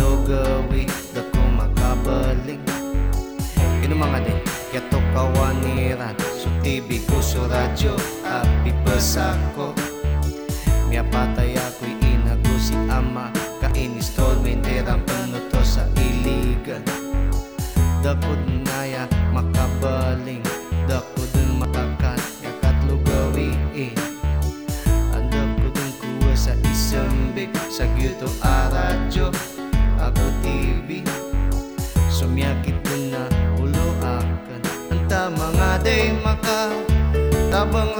lugawi Dako makabalig Ino mga din Yato kawaniran Su TV ko sa radyo Api pasako Mia patay ako'y inago si ama Ka-installment Erang panuto sa iligan. Dako naya makabaling Dako dun big Sa gyuto a radyo Ako TV Sumyakit ko na ulo akan Anta mga day maka Tabang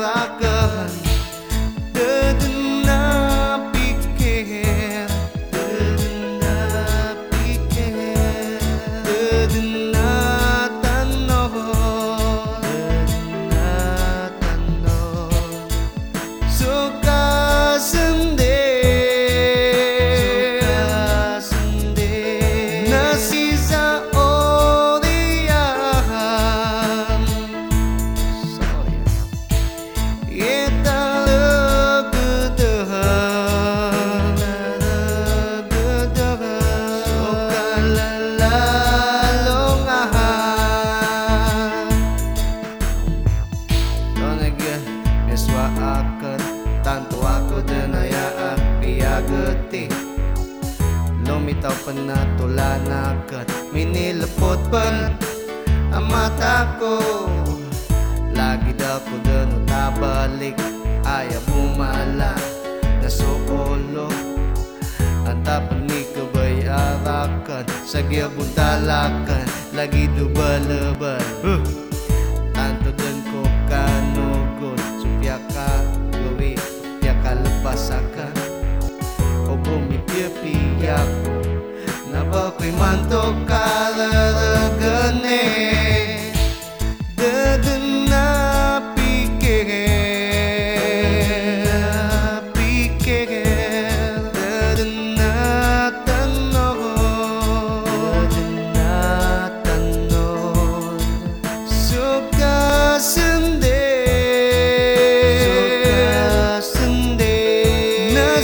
Lumitaw pa na tulanakat Minilapot pa ang mata ko. Lagi daw ko doon nabalik. Ayaw bumala. Na sokolo Ang tapang ni kabay arakan Sa giyabong talakan Lagi dubalabal huh.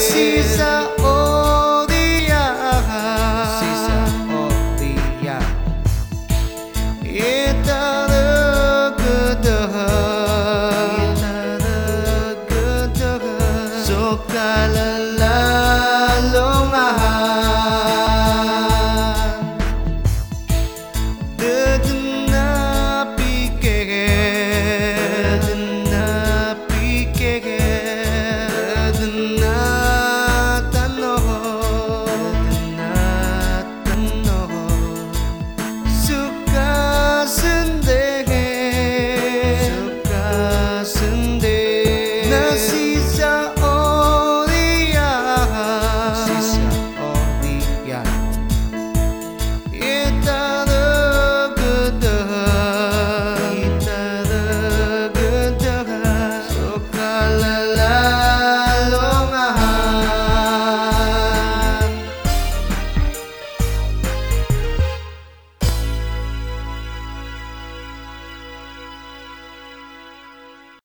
Sisa Odia. Sisa Odia. Itadagudaha. Itadagudaha. So kalala.